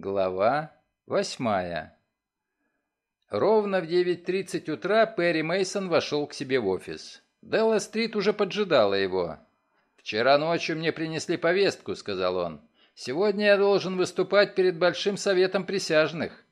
Глава восьмая. Ровно в 9.30 утра Перри Мейсон вошел к себе в офис. Делла Стрит уже поджидала его. «Вчера ночью мне принесли повестку», — сказал он. «Сегодня я должен выступать перед Большим Советом Присяжных».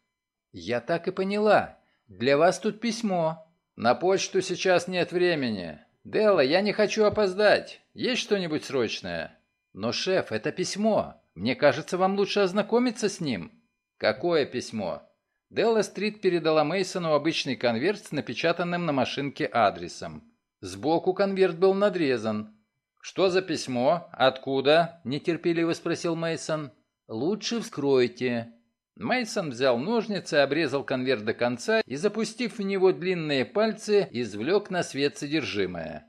«Я так и поняла. Для вас тут письмо. На почту сейчас нет времени. Делла, я не хочу опоздать. Есть что-нибудь срочное?» «Но, шеф, это письмо. Мне кажется, вам лучше ознакомиться с ним». «Какое письмо?» Делла Стрит передала Мейсону обычный конверт с напечатанным на машинке адресом. Сбоку конверт был надрезан. «Что за письмо? Откуда?» – нетерпеливо спросил Мейсон. «Лучше вскройте». Мейсон взял ножницы, обрезал конверт до конца и, запустив в него длинные пальцы, извлек на свет содержимое.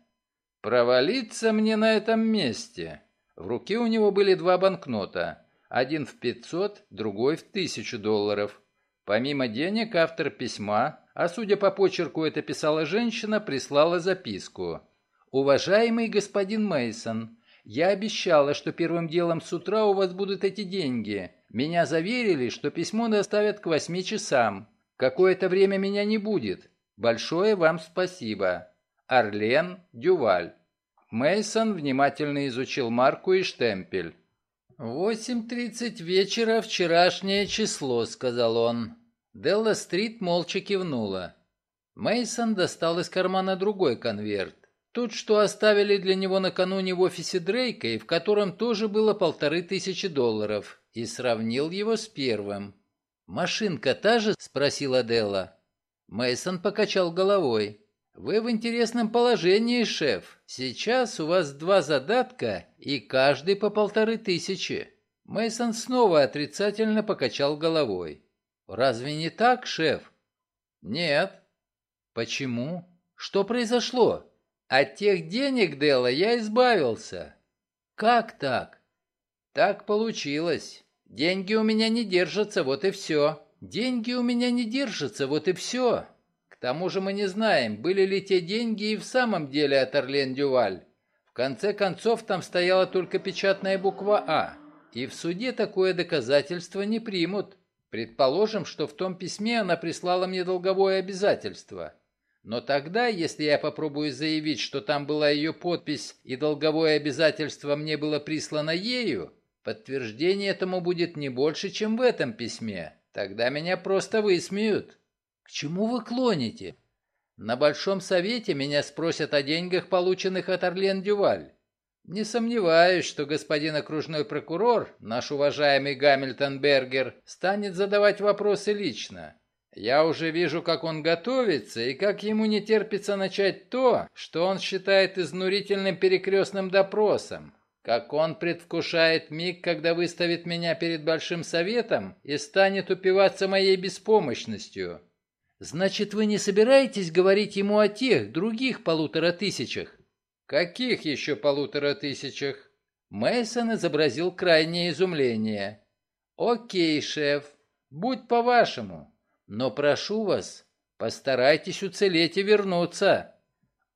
«Провалиться мне на этом месте!» В руке у него были два банкнота. Один в 500, другой в 1000 долларов. Помимо денег, автор письма, а судя по почерку это писала женщина, прислала записку. «Уважаемый господин Мейсон, я обещала, что первым делом с утра у вас будут эти деньги. Меня заверили, что письмо доставят к восьми часам. Какое-то время меня не будет. Большое вам спасибо. Орлен Дюваль». Мейсон внимательно изучил марку и штемпель. «Восемь тридцать вечера, вчерашнее число», — сказал он. Делла Стрит молча кивнула. Мейсон достал из кармана другой конверт. Тот, что оставили для него накануне в офисе Дрейка, и в котором тоже было полторы тысячи долларов, и сравнил его с первым. «Машинка та же?» — спросила Делла. Мейсон покачал головой. Вы в интересном положении, шеф. Сейчас у вас два задатка, и каждый по полторы тысячи. Мейсон снова отрицательно покачал головой. Разве не так, шеф? Нет. Почему? Что произошло? От тех денег, Дела, я избавился. Как так? Так получилось. Деньги у меня не держатся, вот и все. Деньги у меня не держатся, вот и все. Тому же мы не знаем, были ли те деньги и в самом деле от Орлен Дюваль. В конце концов, там стояла только печатная буква «А», и в суде такое доказательство не примут. Предположим, что в том письме она прислала мне долговое обязательство. Но тогда, если я попробую заявить, что там была ее подпись и долговое обязательство мне было прислано ею, подтверждение этому будет не больше, чем в этом письме. Тогда меня просто высмеют. К чему вы клоните? На Большом Совете меня спросят о деньгах, полученных от Орлен Дюваль. Не сомневаюсь, что господин окружной прокурор, наш уважаемый Гамильтон Бергер, станет задавать вопросы лично. Я уже вижу, как он готовится и как ему не терпится начать то, что он считает изнурительным перекрестным допросом. Как он предвкушает миг, когда выставит меня перед Большим Советом и станет упиваться моей беспомощностью. Значит, вы не собираетесь говорить ему о тех, других полутора тысячах? Каких еще полутора тысячах? Мейсон изобразил крайнее изумление. Окей, шеф, будь по-вашему, но прошу вас, постарайтесь уцелеть и вернуться.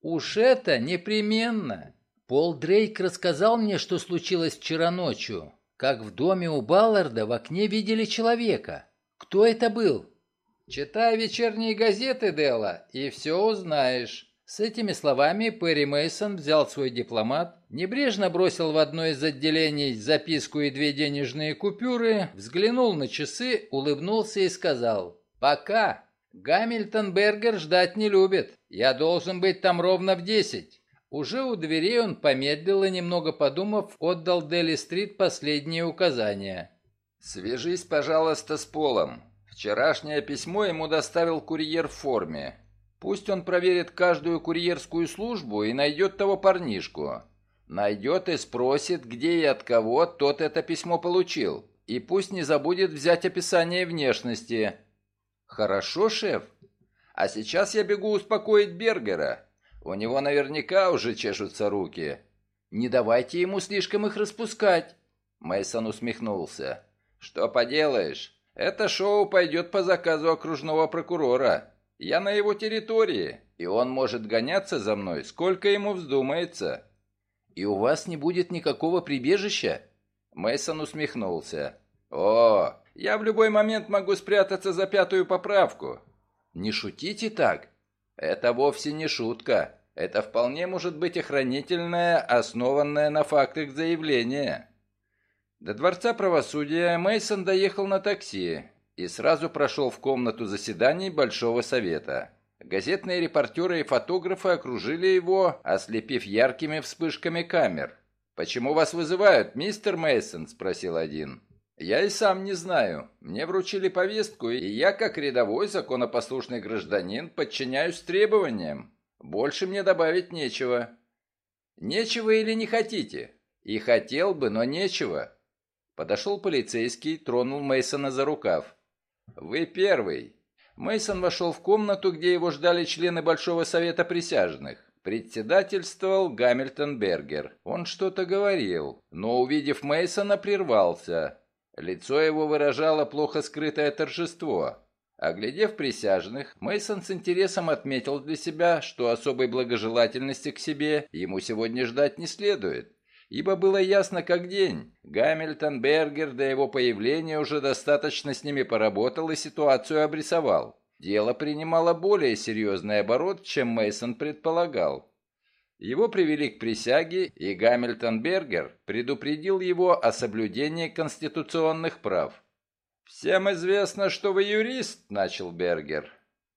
Уж это непременно. Пол Дрейк рассказал мне, что случилось вчера ночью, как в доме у Балларда в окне видели человека. Кто это был? Читай вечерние газеты, Дела, и все узнаешь. С этими словами Перри Мейсон взял свой дипломат, небрежно бросил в одно из отделений записку и две денежные купюры, взглянул на часы, улыбнулся и сказал «Пока. Гамильтон Бергер ждать не любит. Я должен быть там ровно в десять». Уже у дверей он помедлил и, немного подумав, отдал Дели Стрит последние указания. «Свяжись, пожалуйста, с Полом. Вчерашнее письмо ему доставил курьер в форме. Пусть он проверит каждую курьерскую службу и найдет того парнишку. Найдет и спросит, где и от кого тот это письмо получил. И пусть не забудет взять описание внешности. Хорошо, шеф? А сейчас я бегу успокоить Бергера. У него наверняка уже чешутся руки. Не давайте ему слишком их распускать. Мейсон усмехнулся. Что поделаешь? Это шоу пойдет по заказу окружного прокурора. Я на его территории, и он может гоняться за мной, сколько ему вздумается. И у вас не будет никакого прибежища? Мейсон усмехнулся. О, Я в любой момент могу спрятаться за пятую поправку. Не шутите так. Это вовсе не шутка. Это вполне может быть охранительное, основанное на фактах заявление. До Дворца правосудия Мейсон доехал на такси и сразу прошел в комнату заседаний Большого Совета. Газетные репортеры и фотографы окружили его, ослепив яркими вспышками камер. «Почему вас вызывают, мистер Мейсон? спросил один. «Я и сам не знаю. Мне вручили повестку, и я, как рядовой законопослушный гражданин, подчиняюсь требованиям. Больше мне добавить нечего». «Нечего или не хотите?» «И хотел бы, но нечего». Подошел полицейский, тронул Мейсона за рукав. «Вы первый». Мейсон вошел в комнату, где его ждали члены Большого Совета Присяжных. Председательствовал Гамильтон Бергер. Он что-то говорил, но, увидев Мейсона, прервался. Лицо его выражало плохо скрытое торжество. Оглядев присяжных, Мейсон с интересом отметил для себя, что особой благожелательности к себе ему сегодня ждать не следует ибо было ясно как день. Гамильтон Бергер до его появления уже достаточно с ними поработал и ситуацию обрисовал. Дело принимало более серьезный оборот, чем Мейсон предполагал. Его привели к присяге, и Гамильтон Бергер предупредил его о соблюдении конституционных прав. «Всем известно, что вы юрист», — начал Бергер.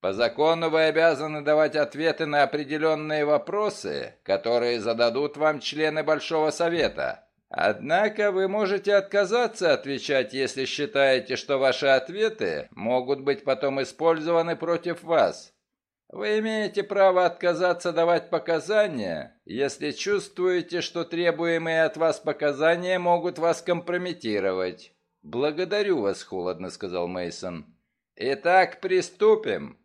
По закону вы обязаны давать ответы на определенные вопросы, которые зададут вам члены Большого Совета. Однако вы можете отказаться отвечать, если считаете, что ваши ответы могут быть потом использованы против вас. Вы имеете право отказаться давать показания, если чувствуете, что требуемые от вас показания могут вас компрометировать. Благодарю вас, холодно сказал Мейсон. Итак, приступим.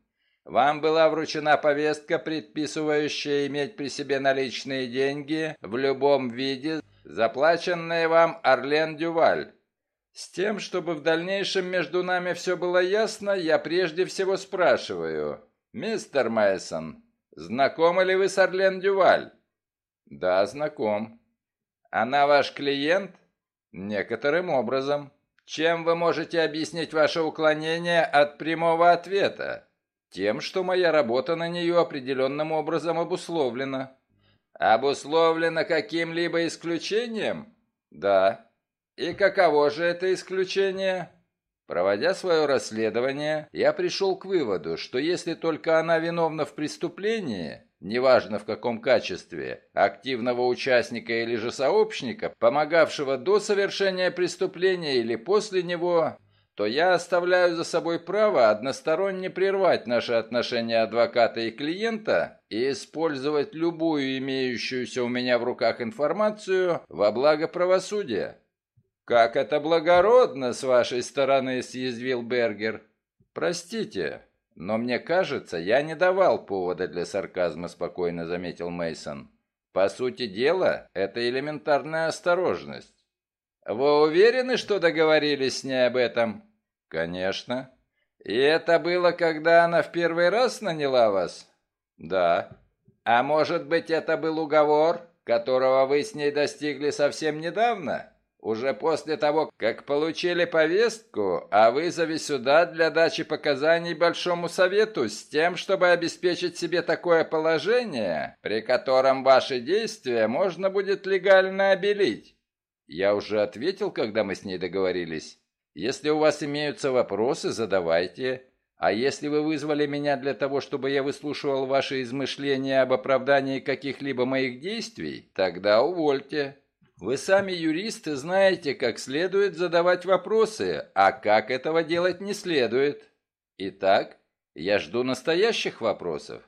Вам была вручена повестка, предписывающая иметь при себе наличные деньги в любом виде, заплаченные вам Орлен Дюваль. С тем, чтобы в дальнейшем между нами все было ясно, я прежде всего спрашиваю. Мистер Майсон, знакомы ли вы с Орлен Дюваль? Да, знаком. Она ваш клиент? Некоторым образом. Чем вы можете объяснить ваше уклонение от прямого ответа? Тем, что моя работа на нее определенным образом обусловлена. Обусловлена каким-либо исключением? Да. И каково же это исключение? Проводя свое расследование, я пришел к выводу, что если только она виновна в преступлении, неважно в каком качестве, активного участника или же сообщника, помогавшего до совершения преступления или после него, то я оставляю за собой право односторонне прервать наши отношения адвоката и клиента и использовать любую имеющуюся у меня в руках информацию во благо правосудия. «Как это благородно с вашей стороны», — съязвил Бергер. «Простите, но мне кажется, я не давал повода для сарказма», — спокойно заметил Мейсон. «По сути дела, это элементарная осторожность». «Вы уверены, что договорились с ней об этом?» «Конечно». «И это было, когда она в первый раз наняла вас?» «Да». «А может быть, это был уговор, которого вы с ней достигли совсем недавно?» Уже после того, как получили повестку о вызове сюда для дачи показаний Большому Совету с тем, чтобы обеспечить себе такое положение, при котором ваши действия можно будет легально обелить. Я уже ответил, когда мы с ней договорились. Если у вас имеются вопросы, задавайте. А если вы вызвали меня для того, чтобы я выслушивал ваши измышления об оправдании каких-либо моих действий, тогда увольте. Вы сами юристы знаете, как следует задавать вопросы, а как этого делать не следует. Итак, я жду настоящих вопросов.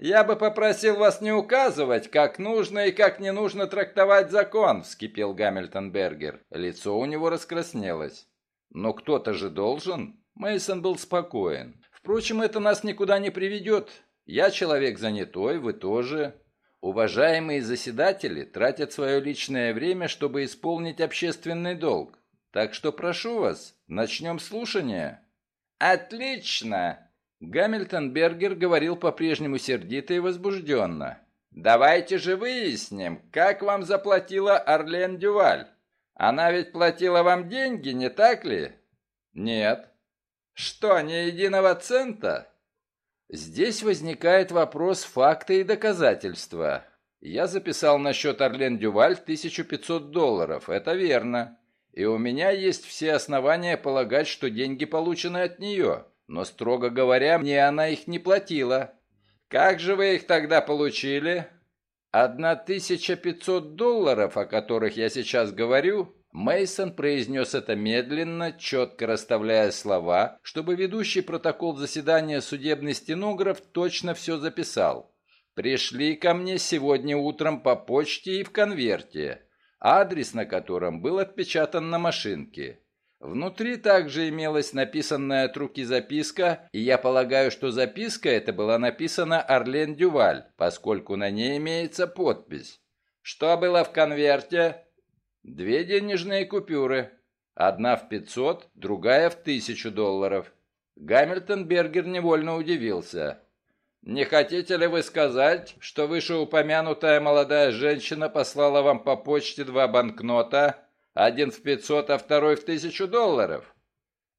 «Я бы попросил вас не указывать, как нужно и как не нужно трактовать закон», — вскипел Гамильтон Бергер. Лицо у него раскраснелось. Но кто-то же должен. Мейсон был спокоен. Впрочем, это нас никуда не приведет. Я человек занятой, вы тоже. Уважаемые заседатели тратят свое личное время, чтобы исполнить общественный долг. Так что прошу вас, начнем слушание. Отлично! Гамильтон Бергер говорил по-прежнему сердито и возбужденно. «Давайте же выясним, как вам заплатила Орлен Дюваль. Она ведь платила вам деньги, не так ли? Нет. Что, ни единого цента? Здесь возникает вопрос факта и доказательства. Я записал на счет Орлен Дюваль 1500 долларов, это верно. И у меня есть все основания полагать, что деньги получены от нее. Но, строго говоря, мне она их не платила. Как же вы их тогда получили? 1500 долларов, о которых я сейчас говорю, Мейсон произнес это медленно, четко расставляя слова, чтобы ведущий протокол заседания судебный стенограф точно все записал. Пришли ко мне сегодня утром по почте и в конверте, адрес на котором был отпечатан на машинке. Внутри также имелась написанная от руки записка, и я полагаю, что записка эта была написана Орлен Дюваль, поскольку на ней имеется подпись. Что было в конверте? Две денежные купюры. Одна в 500, другая в 1000 долларов. Гамильтон Бергер невольно удивился. «Не хотите ли вы сказать, что вышеупомянутая молодая женщина послала вам по почте два банкнота, один в 500, а второй в 1000 долларов?»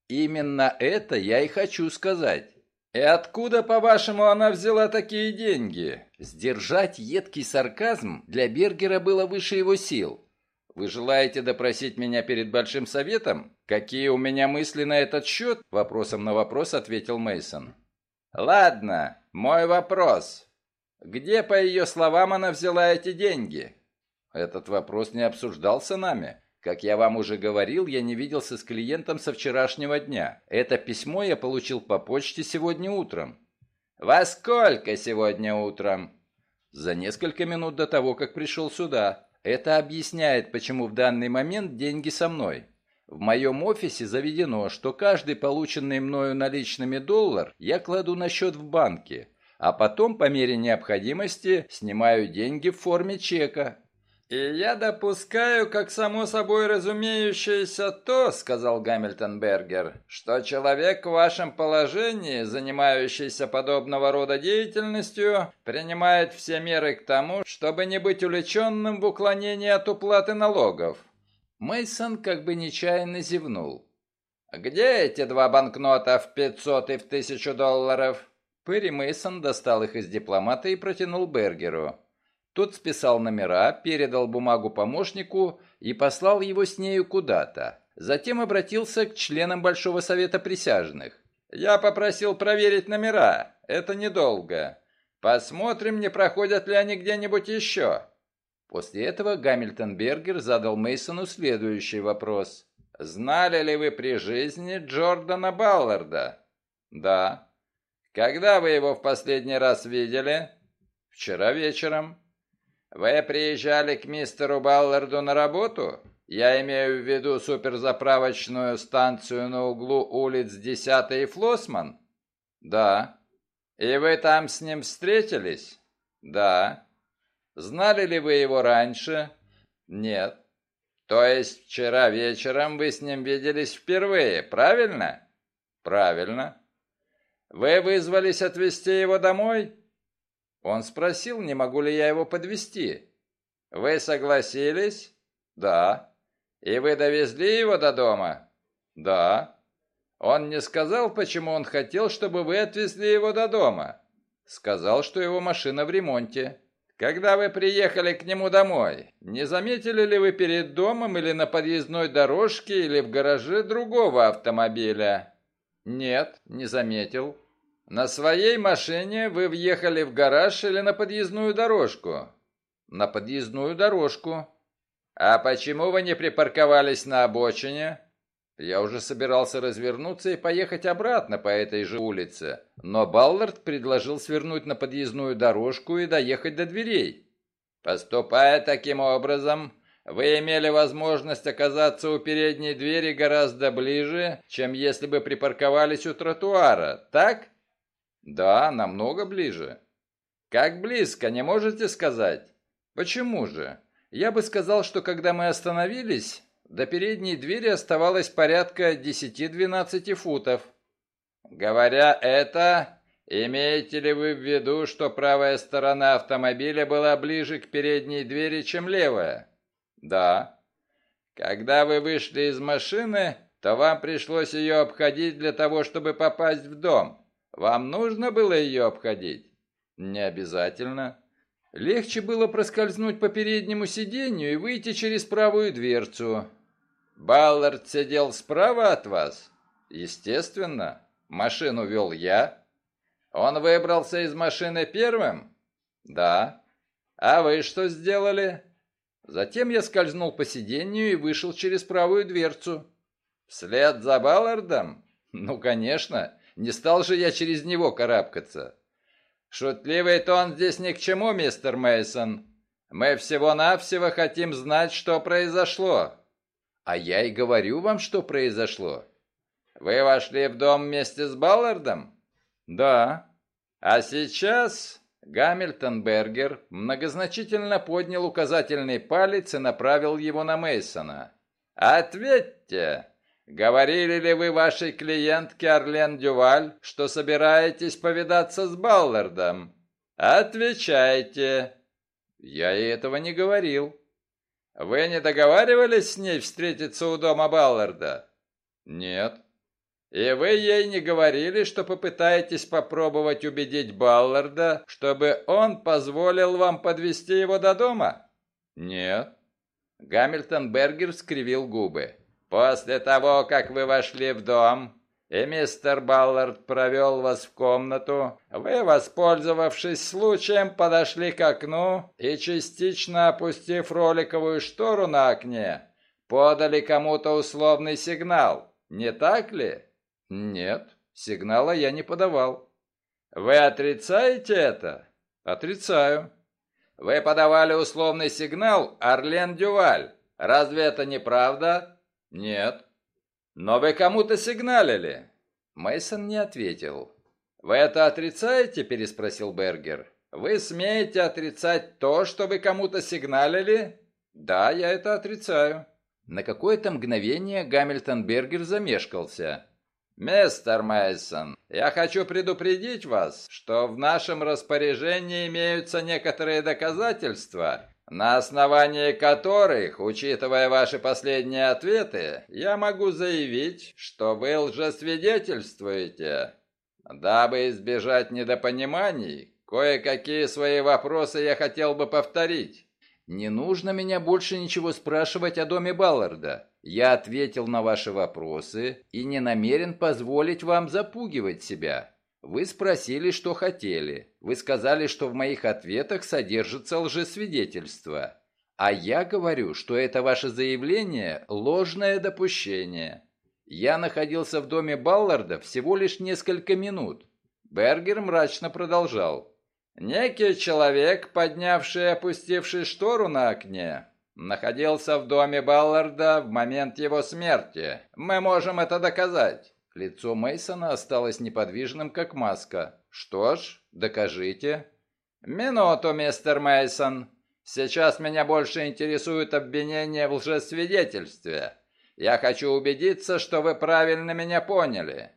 «Именно это я и хочу сказать». «И откуда, по-вашему, она взяла такие деньги?» Сдержать едкий сарказм для Бергера было выше его сил. Вы желаете допросить меня перед Большим Советом? Какие у меня мысли на этот счет?» Вопросом на вопрос ответил Мейсон. «Ладно, мой вопрос. Где, по ее словам, она взяла эти деньги?» «Этот вопрос не обсуждался нами. Как я вам уже говорил, я не виделся с клиентом со вчерашнего дня. Это письмо я получил по почте сегодня утром». «Во сколько сегодня утром?» «За несколько минут до того, как пришел сюда». Это объясняет, почему в данный момент деньги со мной. В моем офисе заведено, что каждый полученный мною наличными доллар я кладу на счет в банке, а потом по мере необходимости снимаю деньги в форме чека. «И я допускаю, как само собой разумеющееся то, — сказал Гамильтон Бергер, — что человек в вашем положении, занимающийся подобного рода деятельностью, принимает все меры к тому, чтобы не быть увлеченным в уклонении от уплаты налогов». Мейсон как бы нечаянно зевнул. «Где эти два банкнота в 500 и в 1000 долларов?» Перри Мейсон достал их из дипломата и протянул Бергеру. Тот списал номера, передал бумагу помощнику и послал его с нею куда-то. Затем обратился к членам Большого Совета Присяжных. «Я попросил проверить номера. Это недолго. Посмотрим, не проходят ли они где-нибудь еще». После этого Гамильтон Бергер задал Мейсону следующий вопрос. «Знали ли вы при жизни Джордана Балларда?» «Да». «Когда вы его в последний раз видели?» «Вчера вечером». Вы приезжали к мистеру Балларду на работу? Я имею в виду суперзаправочную станцию на углу улиц 10 и Флосман? Да. И вы там с ним встретились? Да. Знали ли вы его раньше? Нет. То есть вчера вечером вы с ним виделись впервые, правильно? Правильно. Вы вызвались отвезти его домой? Он спросил, не могу ли я его подвести. Вы согласились? Да. И вы довезли его до дома? Да. Он не сказал, почему он хотел, чтобы вы отвезли его до дома. Сказал, что его машина в ремонте. Когда вы приехали к нему домой, не заметили ли вы перед домом или на подъездной дорожке или в гараже другого автомобиля? Нет, не заметил. На своей машине вы въехали в гараж или на подъездную дорожку? На подъездную дорожку. А почему вы не припарковались на обочине? Я уже собирался развернуться и поехать обратно по этой же улице, но Баллард предложил свернуть на подъездную дорожку и доехать до дверей. Поступая таким образом, вы имели возможность оказаться у передней двери гораздо ближе, чем если бы припарковались у тротуара, так? Да, намного ближе. Как близко, не можете сказать? Почему же? Я бы сказал, что когда мы остановились, до передней двери оставалось порядка 10-12 футов. Говоря это, имеете ли вы в виду, что правая сторона автомобиля была ближе к передней двери, чем левая? Да. Когда вы вышли из машины, то вам пришлось ее обходить для того, чтобы попасть в дом. Вам нужно было ее обходить? Не обязательно. Легче было проскользнуть по переднему сиденью и выйти через правую дверцу. Баллард сидел справа от вас? Естественно. Машину вел я. Он выбрался из машины первым? Да. А вы что сделали? Затем я скользнул по сиденью и вышел через правую дверцу. Вслед за Баллардом? Ну, конечно. Не стал же я через него карабкаться. Шутливый тон здесь ни к чему, мистер Мейсон. Мы всего-навсего хотим знать, что произошло. А я и говорю вам, что произошло. Вы вошли в дом вместе с Баллардом? Да. А сейчас Гамильтон Бергер многозначительно поднял указательный палец и направил его на Мейсона. Ответьте, Говорили ли вы вашей клиентке Орлен Дюваль, что собираетесь повидаться с Баллардом? Отвечайте. Я ей этого не говорил. Вы не договаривались с ней встретиться у дома Балларда? Нет. И вы ей не говорили, что попытаетесь попробовать убедить Балларда, чтобы он позволил вам подвести его до дома? Нет. Гамильтон Бергер скривил губы. После того, как вы вошли в дом, и мистер Баллард провел вас в комнату, вы, воспользовавшись случаем, подошли к окну и, частично опустив роликовую штору на окне, подали кому-то условный сигнал, не так ли? Нет, сигнала я не подавал. Вы отрицаете это? Отрицаю. Вы подавали условный сигнал Орлен Дюваль. Разве это не правда? «Нет». «Но вы кому-то сигналили?» Мейсон не ответил. «Вы это отрицаете?» – переспросил Бергер. «Вы смеете отрицать то, что вы кому-то сигналили?» «Да, я это отрицаю». На какое-то мгновение Гамильтон Бергер замешкался. «Мистер Мейсон, я хочу предупредить вас, что в нашем распоряжении имеются некоторые доказательства, на основании которых, учитывая ваши последние ответы, я могу заявить, что вы лжесвидетельствуете. Дабы избежать недопониманий, кое-какие свои вопросы я хотел бы повторить. Не нужно меня больше ничего спрашивать о доме Балларда. Я ответил на ваши вопросы и не намерен позволить вам запугивать себя. Вы спросили, что хотели. Вы сказали, что в моих ответах содержится лжесвидетельство. А я говорю, что это ваше заявление – ложное допущение. Я находился в доме Балларда всего лишь несколько минут. Бергер мрачно продолжал. Некий человек, поднявший и опустивший штору на окне, находился в доме Балларда в момент его смерти. Мы можем это доказать. Лицо Мейсона осталось неподвижным, как маска. Что ж, докажите. Минуту, мистер Мейсон. Сейчас меня больше интересует обвинение в лжесвидетельстве. Я хочу убедиться, что вы правильно меня поняли.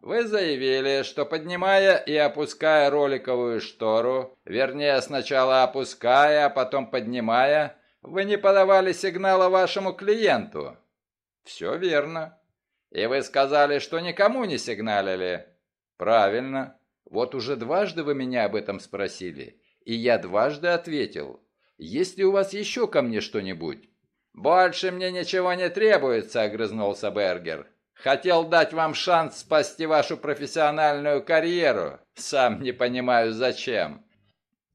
Вы заявили, что поднимая и опуская роликовую штору, вернее, сначала опуская, а потом поднимая, вы не подавали сигнала вашему клиенту. Все верно. И вы сказали, что никому не сигналили. Правильно. Вот уже дважды вы меня об этом спросили, и я дважды ответил. Есть ли у вас еще ко мне что-нибудь? Больше мне ничего не требуется, огрызнулся Бергер. Хотел дать вам шанс спасти вашу профессиональную карьеру. Сам не понимаю, зачем.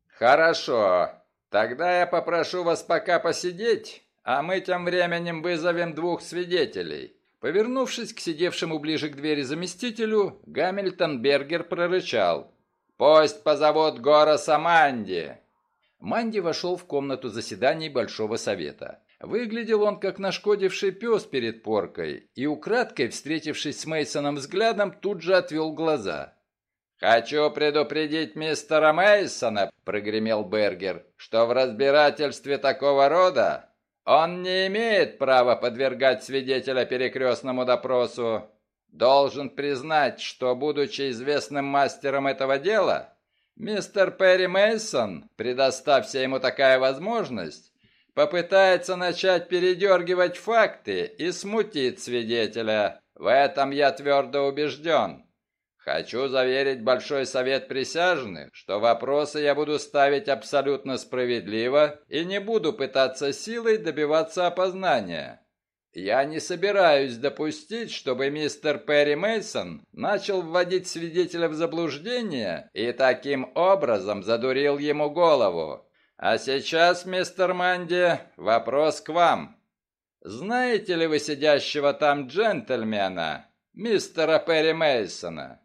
Хорошо. Тогда я попрошу вас пока посидеть, а мы тем временем вызовем двух свидетелей. Повернувшись к сидевшему ближе к двери заместителю, Гамильтон Бергер прорычал. «Пусть позовут Гороса Манди!» Манди вошел в комнату заседаний Большого Совета. Выглядел он как нашкодивший пес перед поркой, и украдкой, встретившись с Мейсоном взглядом, тут же отвел глаза. «Хочу предупредить мистера Мейсона», — прогремел Бергер, «что в разбирательстве такого рода он не имеет права подвергать свидетеля перекрестному допросу. Должен признать, что, будучи известным мастером этого дела, мистер Перри Мейсон, предоставься ему такая возможность, попытается начать передергивать факты и смутить свидетеля. В этом я твердо убежден. Хочу заверить Большой Совет Присяжных, что вопросы я буду ставить абсолютно справедливо и не буду пытаться силой добиваться опознания. Я не собираюсь допустить, чтобы мистер Перри Мейсон начал вводить свидетеля в заблуждение и таким образом задурил ему голову. А сейчас, мистер Манди, вопрос к вам. Знаете ли вы сидящего там джентльмена, мистера Перри Мейсона?